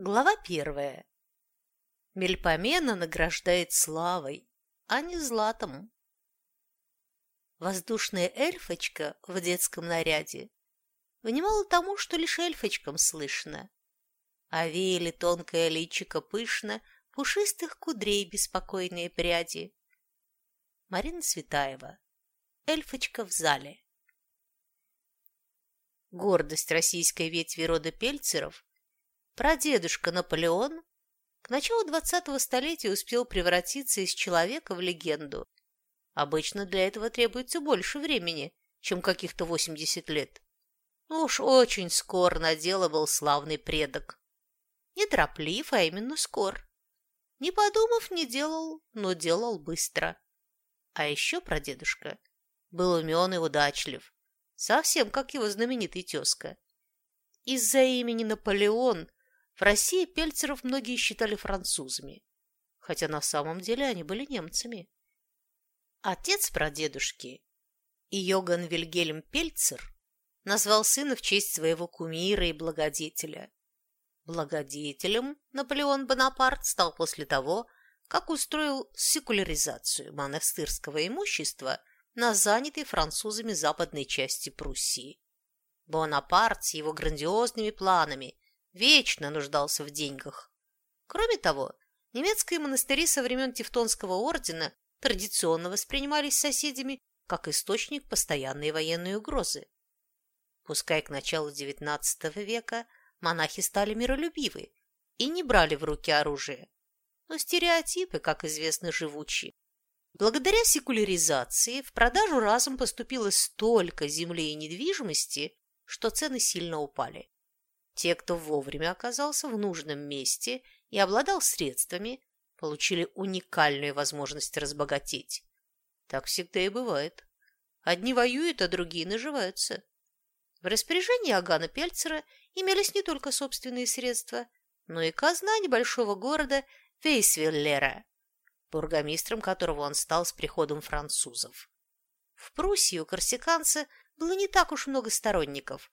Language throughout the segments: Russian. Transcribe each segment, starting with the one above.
Глава первая. Мельпомена награждает славой, а не златом. Воздушная эльфочка в детском наряде внимала тому, что лишь эльфочкам слышно. А веяли тонкое личико пышно, пушистых кудрей беспокойные пряди. Марина Светаева. Эльфочка в зале. Гордость российской ветви рода Пельцеров Прадедушка Наполеон к началу 20-го столетия успел превратиться из человека в легенду. Обычно для этого требуется больше времени, чем каких-то 80 лет. Ну уж очень скор на дело был славный предок. Не тороплив, а именно скор. Не подумав, не делал, но делал быстро. А еще прадедушка был умен и удачлив, совсем как его знаменитый тезка. Из-за имени Наполеон в России пельцеров многие считали французами, хотя на самом деле они были немцами. Отец прадедушки, Йоган Вильгельм Пельцер, назвал сына в честь своего кумира и благодетеля. Благодетелем Наполеон Бонапарт стал после того, как устроил секуляризацию монастырского имущества на занятой французами западной части Пруссии. Бонапарт с его грандиозными планами вечно нуждался в деньгах. Кроме того, немецкие монастыри со времен Тевтонского ордена традиционно воспринимались соседями как источник постоянной военной угрозы. Пускай к началу XIX века монахи стали миролюбивы и не брали в руки оружие, но стереотипы, как известно, живучи. Благодаря секуляризации в продажу разом поступило столько земли и недвижимости, что цены сильно упали. Те, кто вовремя оказался в нужном месте и обладал средствами, получили уникальную возможность разбогатеть. Так всегда и бывает. Одни воюют, а другие наживаются. В распоряжении Агана Пельцера имелись не только собственные средства, но и казна небольшого города Вейсвиллера, бургомистром которого он стал с приходом французов. В Пруссии у корсиканца было не так уж много сторонников,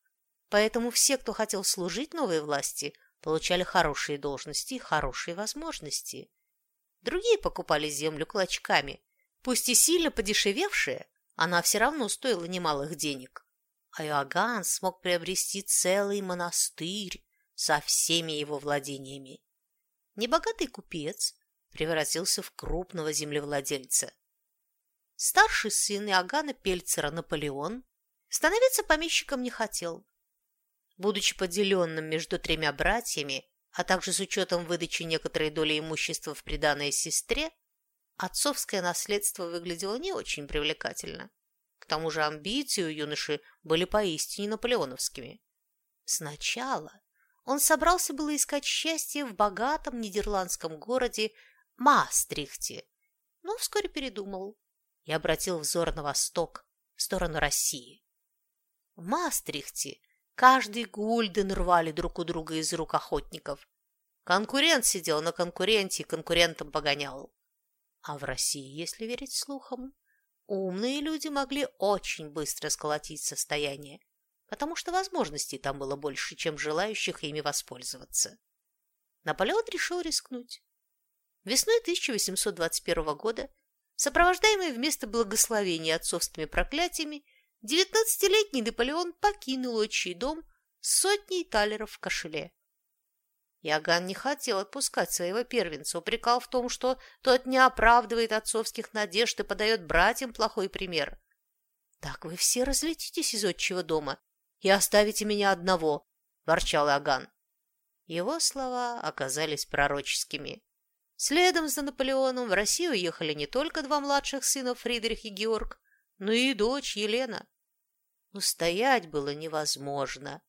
Поэтому все, кто хотел служить новой власти, получали хорошие должности и хорошие возможности. Другие покупали землю клочками. Пусть и сильно подешевевшая, она все равно стоила немалых денег. А Иоганн смог приобрести целый монастырь со всеми его владениями. Небогатый купец превратился в крупного землевладельца. Старший сын Иоганна Пельцера Наполеон становиться помещиком не хотел, Будучи поделенным между тремя братьями, а также с учетом выдачи некоторой доли имущества в приданное сестре, отцовское наследство выглядело не очень привлекательно. К тому же амбиции у юноши были поистине наполеоновскими. Сначала он собрался было искать счастье в богатом нидерландском городе Маастрихте, но вскоре передумал и обратил взор на восток, в сторону России. В Маастрихте Каждый гульден рвали друг у друга из рук охотников. Конкурент сидел на конкуренте и конкурентом погонял. А в России, если верить слухам, умные люди могли очень быстро сколотить состояние, потому что возможностей там было больше, чем желающих ими воспользоваться. Наполеон решил рискнуть. Весной 1821 года, сопровождаемый вместо благословения отцовскими проклятиями, Девятнадцатилетний Наполеон покинул отчий дом с сотней талеров в кошеле. Яган не хотел отпускать своего первенца, упрекал в том, что тот не оправдывает отцовских надежд и подает братьям плохой пример. «Так вы все разлетитесь из отчего дома и оставите меня одного», – ворчал Яган. Его слова оказались пророческими. Следом за Наполеоном в Россию уехали не только два младших сына Фридрих и Георг, но и дочь Елена. Устоять было невозможно.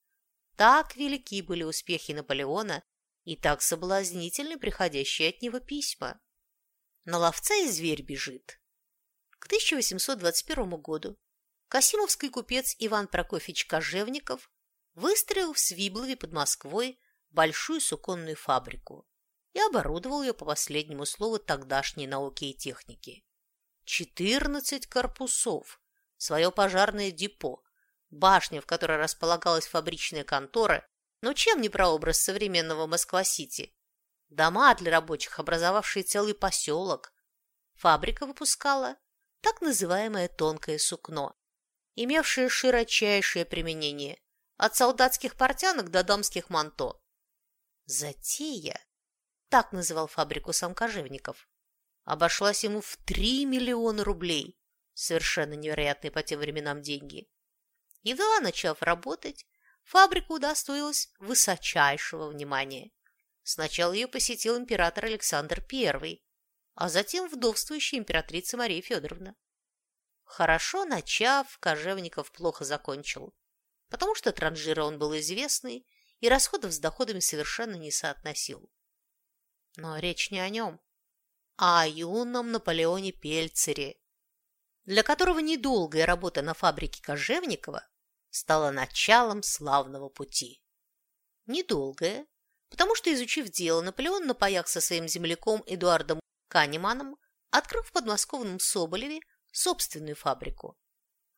Так велики были успехи Наполеона и так соблазнительны приходящие от него письма. На ловца и зверь бежит. К 1821 году Касимовский купец Иван Прокофьевич Кожевников выстроил в Свиблове под Москвой большую суконную фабрику и оборудовал ее по последнему слову тогдашней науки и техники. 14 корпусов, свое пожарное депо, башня, в которой располагалась фабричная контора Но чем не прообраз современного Москва-Сити? Дома для рабочих, образовавшие целый поселок. Фабрика выпускала так называемое тонкое сукно, имевшее широчайшее применение от солдатских портянок до дамских манто. Затея, так называл фабрику сам Кожевников, обошлась ему в 3 миллиона рублей, совершенно невероятные по тем временам деньги. Едва начав работать, фабрика удостоилась высочайшего внимания. Сначала ее посетил император Александр I, а затем вдовствующая императрица Мария Федоровна. Хорошо начав, Кожевников плохо закончил, потому что транжира он был известный и расходов с доходами совершенно не соотносил. Но речь не о нем, а о юном Наполеоне Пельцере, для которого недолгая работа на фабрике Кожевникова стала началом славного пути. Недолгая, потому что, изучив дело, Наполеон на со своим земляком Эдуардом Канеманом открыл в подмосковном Соболеве собственную фабрику.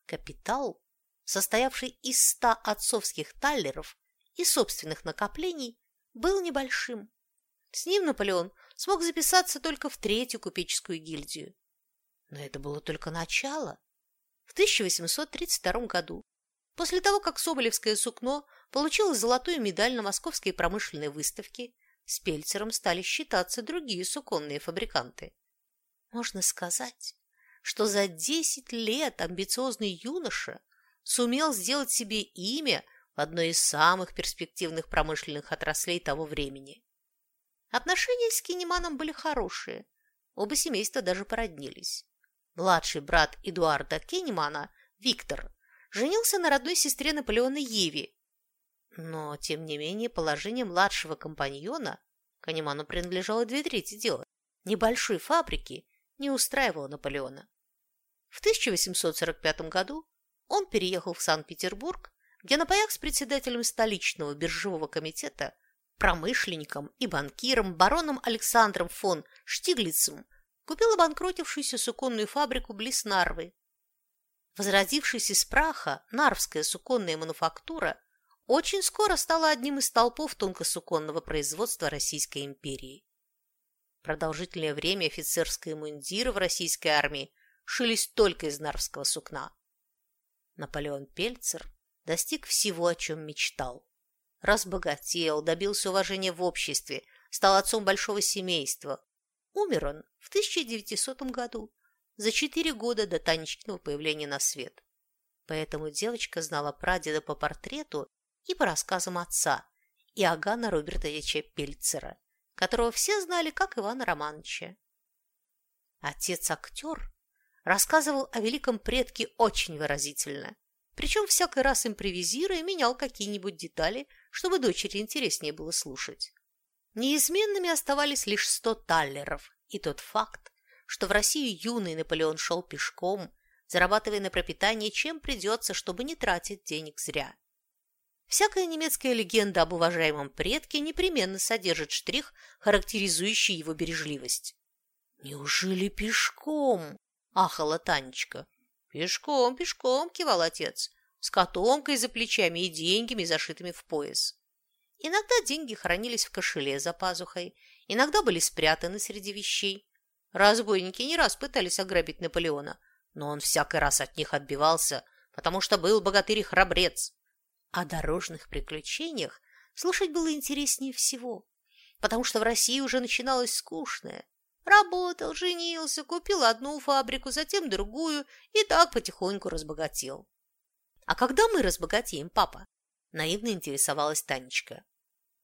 Капитал, состоявший из ста отцовских таллеров и собственных накоплений, был небольшим. С ним Наполеон смог записаться только в третью купеческую гильдию. Но это было только начало. В 1832 году, после того, как Соболевское сукно получила золотую медаль на Московской промышленной выставке, с Пельцером стали считаться другие суконные фабриканты. Можно сказать, что за десять лет амбициозный юноша сумел сделать себе имя в одной из самых перспективных промышленных отраслей того времени. Отношения с Кинеманом были хорошие, оба семейства даже породнились. Младший брат Эдуарда Кинемана, Виктор, женился на родной сестре Наполеона Еве, но, тем не менее, положение младшего компаньона, Канеману принадлежало две трети дела, небольшой фабрики не устраивало Наполеона. В 1845 году он переехал в Санкт-Петербург, где на паях с председателем столичного биржевого комитета, промышленником и банкиром бароном Александром фон Штиглицем купил обанкротившуюся суконную фабрику близ Нарвы. Возродившись из праха, Нарвская суконная мануфактура очень скоро стала одним из столпов тонкосуконного производства Российской империи. Продолжительное время офицерские мундиры в российской армии шились только из нарвского сукна. Наполеон Пельцер достиг всего, о чем мечтал. Разбогател, добился уважения в обществе, стал отцом большого семейства. Умер он в 1900 году, за четыре года до Танечкиного появления на свет. Поэтому девочка знала прадеда по портрету и по рассказам отца, Иоганна Робертовича Пельцера, которого все знали как Ивана Романовича. Отец-актер рассказывал о великом предке очень выразительно, причем всякий раз импровизируя менял какие-нибудь детали, чтобы дочери интереснее было слушать. Неизменными оставались лишь сто таллеров и тот факт, что в Россию юный Наполеон шел пешком, зарабатывая на пропитание, чем придется, чтобы не тратить денег зря. Всякая немецкая легенда об уважаемом предке непременно содержит штрих, характеризующий его бережливость. «Неужели пешком?» – ахала Танечка. «Пешком, пешком!» – кивал отец, с котомкой за плечами и деньгами, зашитыми в пояс. Иногда деньги хранились в кошеле за пазухой, иногда были спрятаны среди вещей. Разбойники не раз пытались ограбить Наполеона, но он всякий раз от них отбивался, потому что был богатырь и храбрец. О дорожных приключениях слушать было интереснее всего, потому что в России уже начиналось скучное. Работал, женился, купил одну фабрику, затем другую и так потихоньку разбогател. «А когда мы разбогатеем, папа?» – наивно интересовалась Танечка.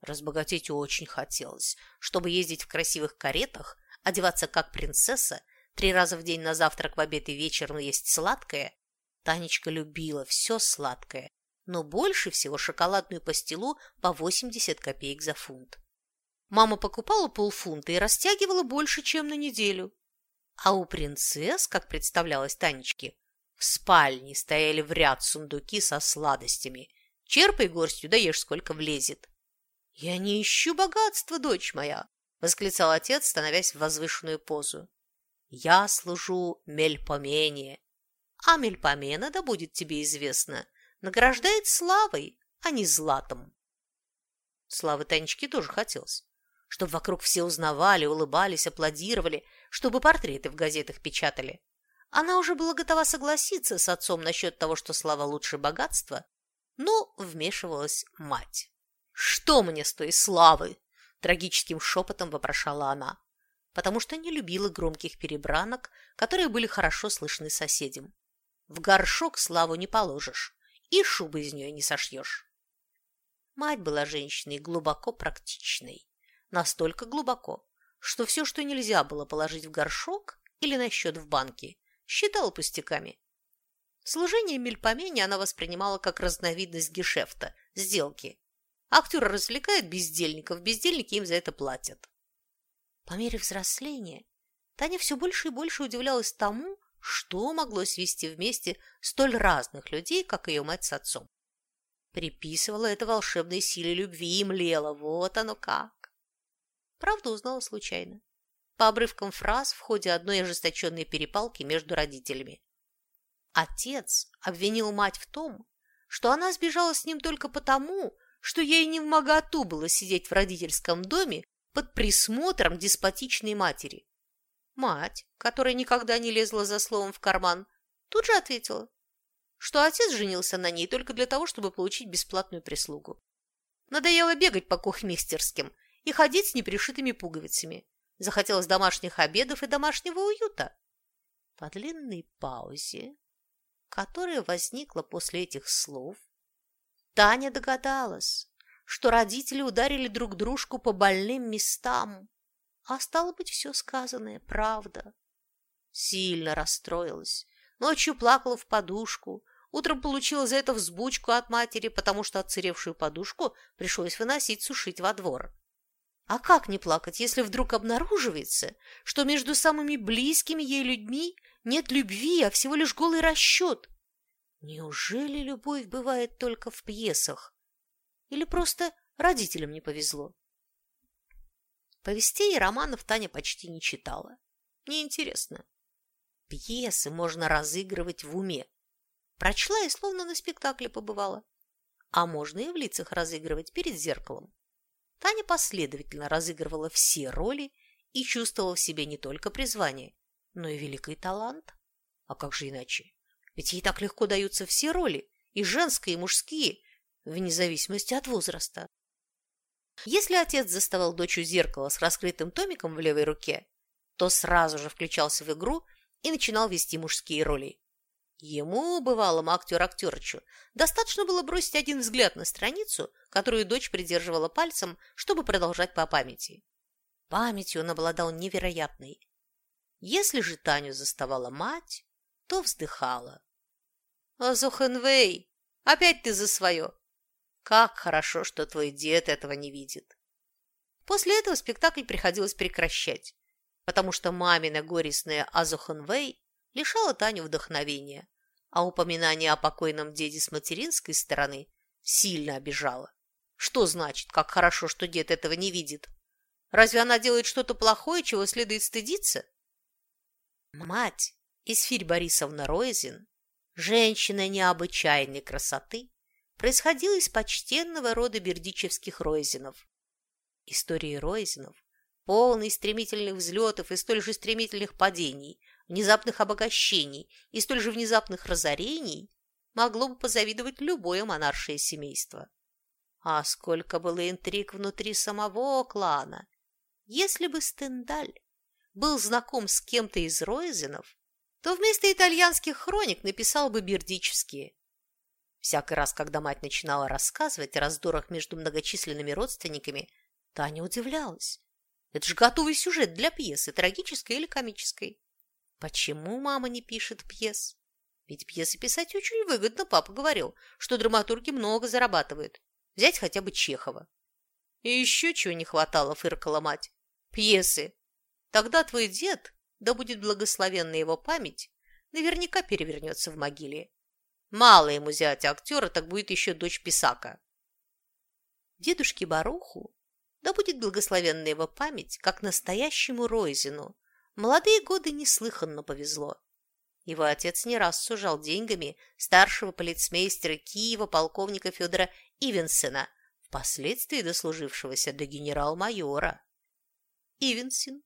Разбогатеть очень хотелось, чтобы ездить в красивых каретах, одеваться как принцесса, три раза в день на завтрак, в обед и вечер есть сладкое. Танечка любила все сладкое но больше всего шоколадную пастилу по 80 копеек за фунт. Мама покупала полфунта и растягивала больше, чем на неделю. А у принцесс, как представлялось Танечке, в спальне стояли в ряд сундуки со сладостями. Черпай горстью, да ешь сколько влезет. «Я не ищу богатства, дочь моя!» — восклицал отец, становясь в возвышенную позу. «Я служу Мельпомене, а Мельпомена, да будет тебе известно, награждает славой, а не златом. Славы Танечке тоже хотелось. Чтобы вокруг все узнавали, улыбались, аплодировали, чтобы портреты в газетах печатали. Она уже была готова согласиться с отцом насчет того, что слава лучше богатства, но вмешивалась мать. «Что мне с той славы?» – трагическим шепотом вопрошала она, потому что не любила громких перебранок, которые были хорошо слышны соседям. В горшок славу не положишь, и шубы из нее не сошьешь. Мать была женщиной глубоко практичной, настолько глубоко, что все, что нельзя было положить в горшок или на счет в банке, считала пустяками. Служение мельпомене она воспринимала как разновидность гешефта, сделки. Актеры развлекают бездельников, бездельники им за это платят. По мере взросления Таня все больше и больше удивлялась тому, что могло свести вместе столь разных людей, как ее мать с отцом. Приписывала это волшебной силе любви и млела. Вот оно как. Правда узнала случайно. По обрывкам фраз в ходе одной ожесточенной перепалки между родителями. Отец обвинил мать в том, что она сбежала с ним только потому, что ей не в моготу было сидеть в родительском доме под присмотром деспотичной матери. Мать, которая никогда не лезла за словом в карман, тут же ответила, что отец женился на ней только для того, чтобы получить бесплатную прислугу. Надоело бегать по кухмистерским и ходить с непришитыми пуговицами. Захотелось домашних обедов и домашнего уюта. По длинной паузе, которая возникла после этих слов, Таня догадалась, что родители ударили друг дружку по больным местам, а стало быть, все сказанное правда. Сильно расстроилась. Ночью плакала в подушку. Утром получила за это взбучку от матери, потому что отсыревшую подушку пришлось выносить сушить во двор. А как не плакать, если вдруг обнаруживается, что между самыми близкими ей людьми нет любви, а всего лишь голый расчет? Неужели любовь бывает только в пьесах? Или просто родителям не повезло? Повестей и романов Таня почти не читала. Неинтересно. Пьесы можно разыгрывать в уме. Прочла и словно на спектакле побывала. А можно и в лицах разыгрывать перед зеркалом. Таня последовательно разыгрывала все роли и чувствовала в себе не только призвание, но и великий талант. А как же иначе? Ведь ей так легко даются все роли, и женские, и мужские, вне зависимости от возраста. Если отец заставал дочь у зеркала с раскрытым томиком в левой руке, то сразу же включался в игру и начинал вести мужские роли. Ему, бывалому актер-актерычу, достаточно было бросить один взгляд на страницу, которую дочь придерживала пальцем, чтобы продолжать по памяти. Памятью он обладал невероятной. Если же Таню заставала мать, то вздыхала. «Зохенвей, опять ты за свое! Как хорошо, что твой дед этого не видит. После этого спектакль приходилось прекращать, потому что мамина горестная Азуханвей лишала Таню вдохновения, а упоминание о покойном деде с материнской стороны сильно обижало. Что значит, как хорошо, что дед этого не видит? Разве она делает что-то плохое, чего следует стыдиться? Мать, Исфирь Борисовна Ройзин, женщина необычайной красоты, происходил из почтенного рода бердичевских Ройзинов. Истории Ройзинов, полные стремительных взлетов и столь же стремительных падений, внезапных обогащений и столь же внезапных разорений, могло бы позавидовать любое монаршее семейство. А сколько было интриг внутри самого клана! Если бы Стендаль был знаком с кем-то из Ройзенов, то вместо итальянских хроник написал бы бердичевские. Всякий раз, когда мать начинала рассказывать о раздорах между многочисленными родственниками, Таня удивлялась. Это же готовый сюжет для пьесы, трагической или комической. Почему мама не пишет пьес? Ведь пьесы писать очень выгодно, папа говорил, что драматурги много зарабатывают. Взять хотя бы Чехова. И еще чего не хватало, фыркала мать. Пьесы. Тогда твой дед, да будет благословенна его память, наверняка перевернется в могиле. Мало ему зятя актера, так будет еще дочь Писака. Дедушке Баруху, да будет благословенна его память, как настоящему Ройзину, молодые годы неслыханно повезло. Его отец не раз сужал деньгами старшего полицмейстера Киева полковника Федора Ивенсена впоследствии дослужившегося до генерал-майора. Ивенсин,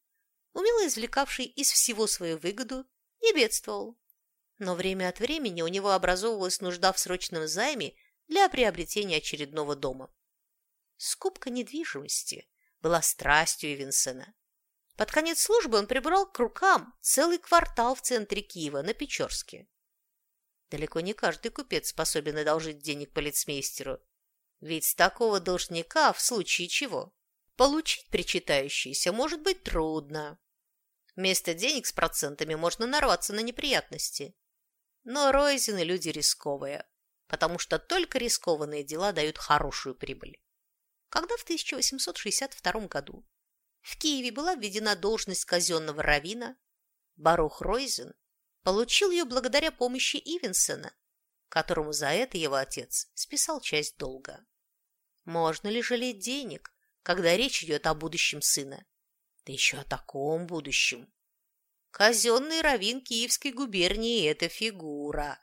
умело извлекавший из всего свою выгоду, не бедствовал. Но время от времени у него образовывалась нужда в срочном займе для приобретения очередного дома. Скупка недвижимости была страстью Ивенсена. Под конец службы он прибрал к рукам целый квартал в центре Киева, на Печорске. Далеко не каждый купец способен одолжить денег полицмейстеру, ведь такого должника, в случае чего, получить причитающиеся может быть трудно. Вместо денег с процентами можно нарваться на неприятности. Но Ройзины люди рисковые, потому что только рискованные дела дают хорошую прибыль. Когда в 1862 году в Киеве была введена должность казенного равина, Барух Ройзен получил ее благодаря помощи Ивенсена, которому за это его отец списал часть долга. Можно ли жалеть денег, когда речь идет о будущем сына? Да еще о таком будущем. Казенный равин Киевской губернии – это фигура.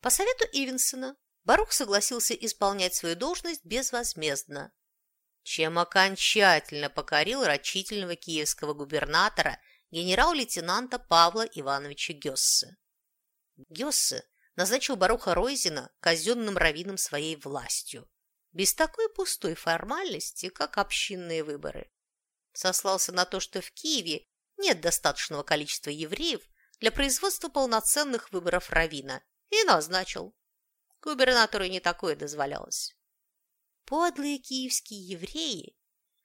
По совету Ивенсена Барух согласился исполнять свою должность безвозмездно, чем окончательно покорил рачительного киевского губернатора генерал-лейтенанта Павла Ивановича Гессе. Гессе назначил Баруха Ройзина казенным раввином своей властью, без такой пустой формальности, как общинные выборы. Сослался на то, что в Киеве нет достаточного количества евреев для производства полноценных выборов равина, и назначил. Губернатору не такое дозволялось. Подлые киевские евреи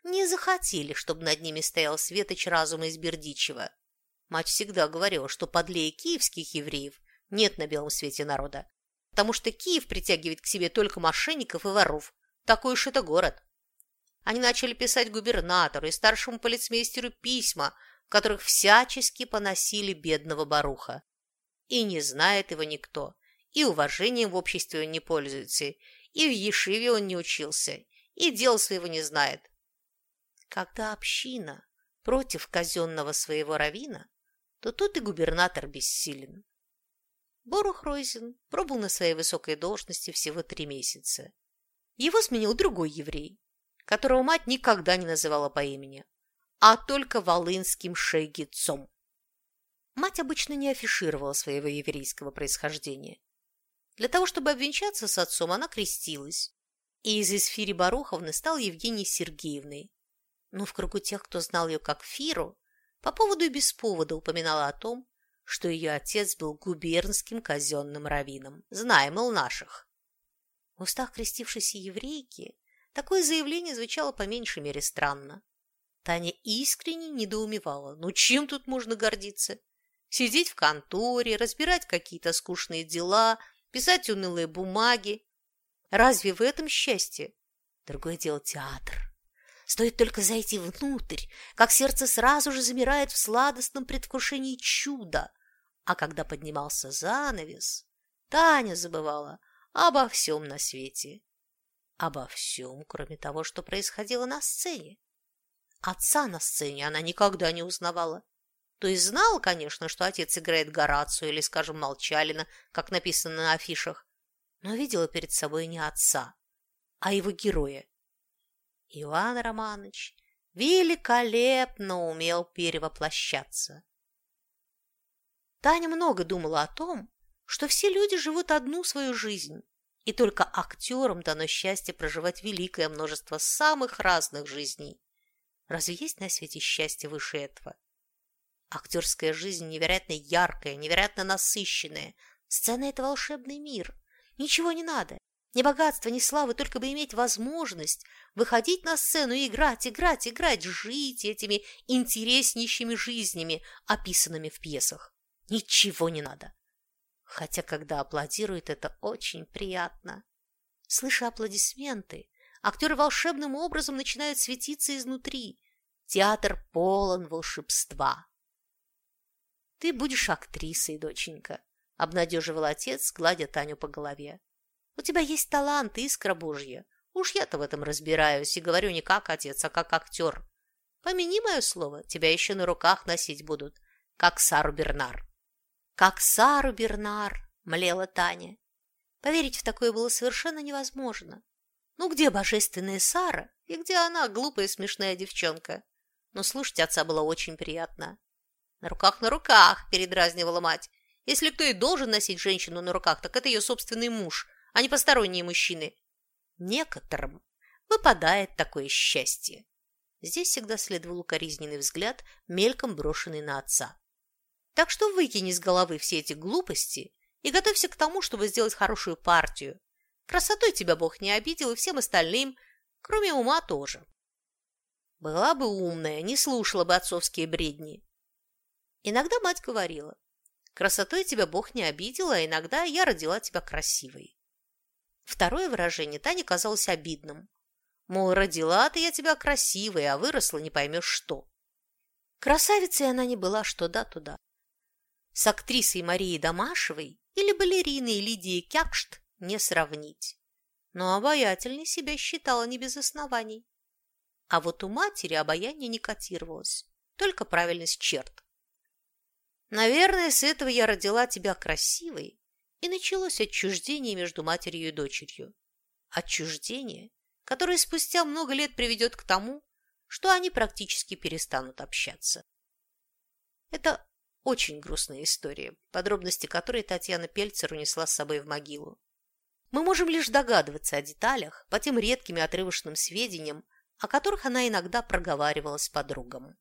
не захотели, чтобы над ними стоял светоч разума из Бердичева. Мать всегда говорила, что подлее киевских евреев нет на белом свете народа, потому что Киев притягивает к себе только мошенников и воров. Такой уж это город. Они начали писать губернатору и старшему полицмейстеру письма, в которых всячески поносили бедного Баруха. И не знает его никто, и уважением в обществе он не пользуется, и в Ешиве он не учился, и дел своего не знает. Когда община против казенного своего равина, то тут и губернатор бессилен. Борух Ройзен пробыл на своей высокой должности всего три месяца. Его сменил другой еврей, которого мать никогда не называла по имени, а только волынским шейгицом. Мать обычно не афишировала своего еврейского происхождения. Для того, чтобы обвенчаться с отцом, она крестилась, и из Исфири Баруховны стал Евгений Сергеевной. Но в кругу тех, кто знал ее как Фиру, по поводу и без повода упоминала о том, что ее отец был губернским казенным раввином, знаем, мол, наших. В устах крестившейся еврейки такое заявление звучало по меньшей мере странно. Таня искренне недоумевала. Ну, чем тут можно гордиться? Сидеть в конторе, разбирать какие-то скучные дела, писать унылые бумаги. Разве в этом счастье? Другое дело театр. Стоит только зайти внутрь, как сердце сразу же замирает в сладостном предвкушении чуда. А когда поднимался занавес, Таня забывала обо всем на свете. Обо всем, кроме того, что происходило на сцене. Отца на сцене она никогда не узнавала. То есть знала, конечно, что отец играет Горацию или, скажем, Молчалина, как написано на афишах, но видела перед собой не отца, а его героя. Иван Романович великолепно умел перевоплощаться. Таня много думала о том, что все люди живут одну свою жизнь, и только актерам дано счастье проживать великое множество самых разных жизней. Разве есть на свете счастье выше этого? Актерская жизнь невероятно яркая, невероятно насыщенная. Сцена – это волшебный мир. Ничего не надо. Ни богатства, ни славы, только бы иметь возможность выходить на сцену и играть, играть, играть, жить этими интереснейшими жизнями, описанными в пьесах. Ничего не надо. Хотя, когда аплодируют, это очень приятно. Слыша аплодисменты, актеры волшебным образом начинают светиться изнутри. Театр полон волшебства. «Ты будешь актрисой, доченька», — обнадеживал отец, гладя Таню по голове. «У тебя есть талант, искра божья. Уж я-то в этом разбираюсь и говорю не как отец, а как актер. Помяни мое слово, тебя еще на руках носить будут, как Сару Бернар». «Как Сару Бернар!» — млела Таня. Поверить в такое было совершенно невозможно. Ну где божественная Сара и где она, глупая смешная девчонка? Но слушать отца было очень приятно. «На руках, на руках!» – передразнивала мать. «Если кто и должен носить женщину на руках, так это ее собственный муж, а не посторонние мужчины. Некоторым выпадает такое счастье». Здесь всегда следовал укоризненный взгляд, мельком брошенный на отца. Так что выкини с головы все эти глупости и готовься к тому, чтобы сделать хорошую партию. Красотой тебя Бог не обидел, и всем остальным, кроме ума тоже. Была бы умная, не слушала бы отцовские бредни. Иногда мать говорила, красотой тебя Бог не обидел, а иногда я родила тебя красивой. Второе выражение Тане казалось обидным. Мол, родила ты я тебя красивой, а выросла не поймешь что. Красавицей она не была что да, туда. С актрисой Марией Домашевой или балериной Лидией Кякшт не сравнить. Но обаятельной себя считала не без оснований. А вот у матери обаяние не котировалось, только правильность черт. Наверное, с этого я родила тебя красивой, и началось отчуждение между матерью и дочерью. Отчуждение, которое спустя много лет приведет к тому, что они практически перестанут общаться. Это очень грустная история, подробности которой Татьяна Пельцер унесла с собой в могилу. Мы можем лишь догадываться о деталях по тем редким и отрывочным сведениям, о которых она иногда проговаривала с подругам.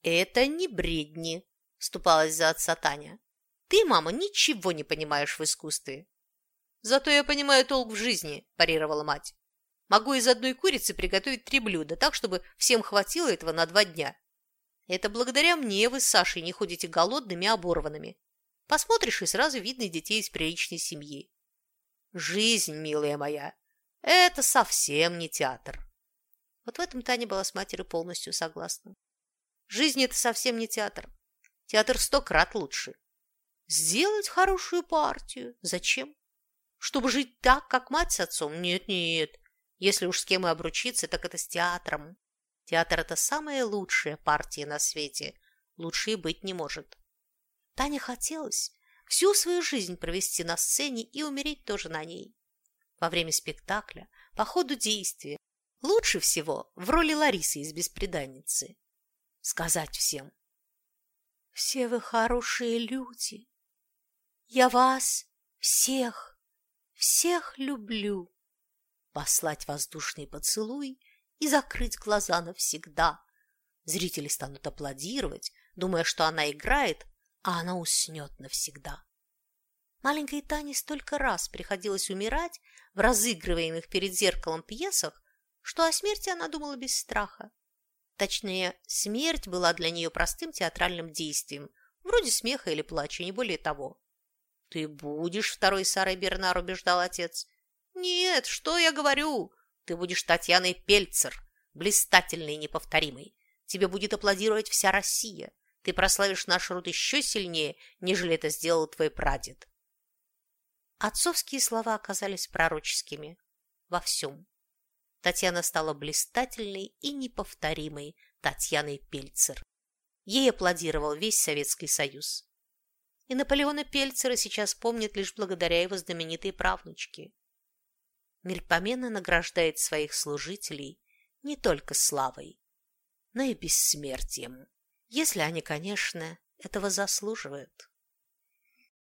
«Это не бредни», – вступалась за отца Таня. «Ты, мама, ничего не понимаешь в искусстве». «Зато я понимаю толк в жизни», – парировала мать. «Могу из одной курицы приготовить три блюда, так, чтобы всем хватило этого на два дня. Это благодаря мне вы с Сашей не ходите голодными оборванными. Посмотришь, и сразу видно детей из приличной семьи. Жизнь, милая моя, это совсем не театр. Вот в этом Таня была с матерью полностью согласна. Жизнь – это совсем не театр. Театр сто крат лучше. Сделать хорошую партию. Зачем? Чтобы жить так, как мать с отцом? Нет-нет. Если уж с кем и обручиться, так это с театром. Театр – это самая лучшая партия на свете. Лучше и быть не может. Таня хотелось, всю свою жизнь провести на сцене и умереть тоже на ней. Во время спектакля, по ходу действия, лучше всего в роли Ларисы из «Беспреданницы». Сказать всем. «Все вы хорошие люди. Я вас всех, всех люблю». Послать воздушный поцелуй и закрыть глаза навсегда. Зрители станут аплодировать, думая, что она играет, а она уснет навсегда. Маленькой Тане столько раз приходилось умирать в разыгрываемых перед зеркалом пьесах, что о смерти она думала без страха. Точнее, смерть была для нее простым театральным действием, вроде смеха или плача, не более того. «Ты будешь второй Сарой Бернар», – убеждал отец. «Нет, что я говорю? Ты будешь Татьяной Пельцер, блистательной и неповторимой. Тебе будет аплодировать вся Россия. Ты прославишь наш род еще сильнее, нежели это сделал твой прадед. Отцовские слова оказались пророческими во всем. Татьяна стала блистательной и неповторимой Татьяной Пельцер. Ей аплодировал весь Советский Союз. И Наполеона Пельцера сейчас помнят лишь благодаря его знаменитой правнучке. Мельпомена награждает своих служителей не только славой, но и бессмертием если они, конечно, этого заслуживают.